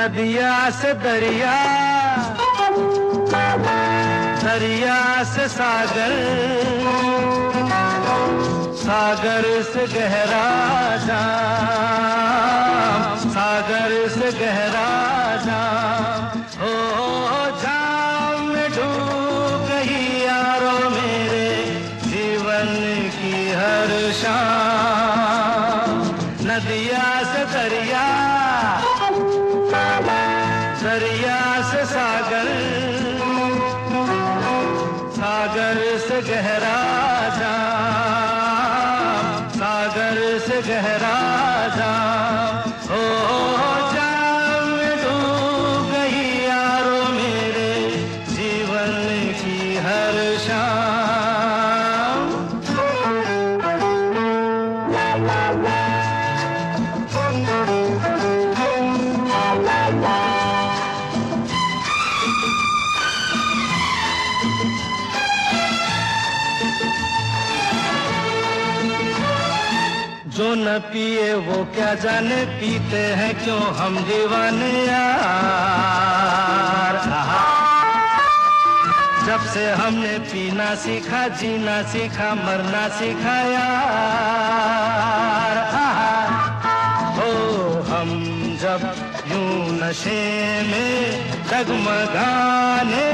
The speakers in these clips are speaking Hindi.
नदिया से दरिया दरिया से सागर सागर से गहरा जाम, सागर से गहरा डूब गई यारो मेरे, जीवन की शाम। नदिया से दरिया गहरा जा सागर से गहरा जाम जो न पिए वो क्या जाने पीते हैं क्यों हम दीवाने यार? जब से हमने पीना सीखा, जीना सीखा, मरना सीखा यार। हो हम जब यूँ नशे में डगमगाने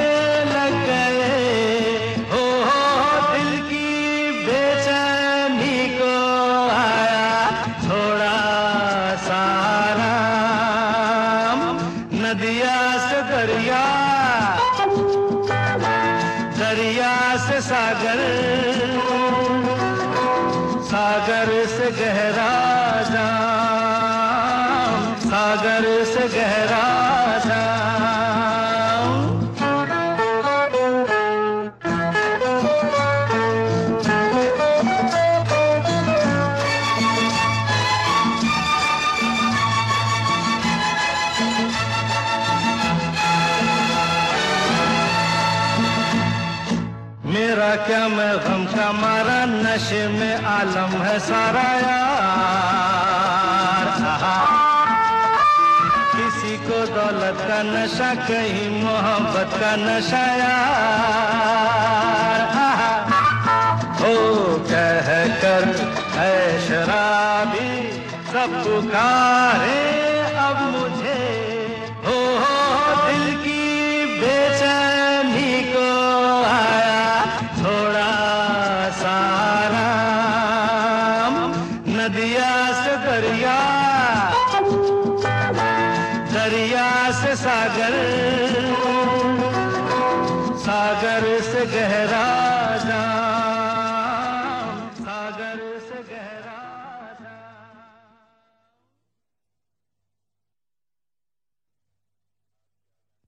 लग गए। दरिया से सागर सागर से गहरा जाम। मेरा क्या मैं गम का मारा नशे में आलम है सारा यार। किसी को दौलत का नशा, कहीं मोहब्बत का नशा यार। हो कह कर है शराबी सब पुकारे अब मुझे। दरिया से सागर सागर से गहरा